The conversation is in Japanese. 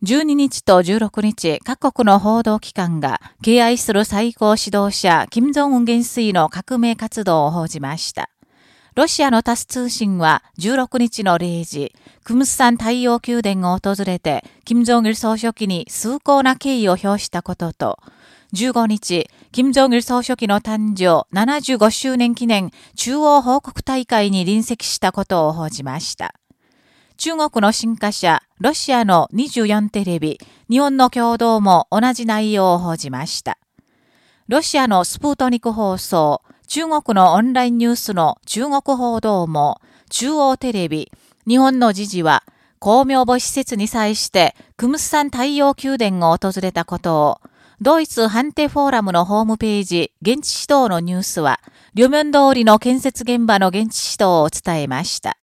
12日と16日、各国の報道機関が敬愛する最高指導者、金正恩元帥の革命活動を報じました。ロシアのタス通信は16日の0時、クムスサン太陽宮殿を訪れて、金正日総書記に崇高な敬意を表したことと、15日、金正日総書記の誕生75周年記念中央報告大会に臨席したことを報じました。中国の新華社、ロシアの24テレビ、日本の共同も同じ内容を報じました。ロシアのスプートニク放送、中国のオンラインニュースの中国報道も、中央テレビ、日本の時事は、公明母施設に際して、クムスサン太陽宮殿を訪れたことを、ドイツ判定フォーラムのホームページ、現地指導のニュースは、両面通りの建設現場の現地指導を伝えました。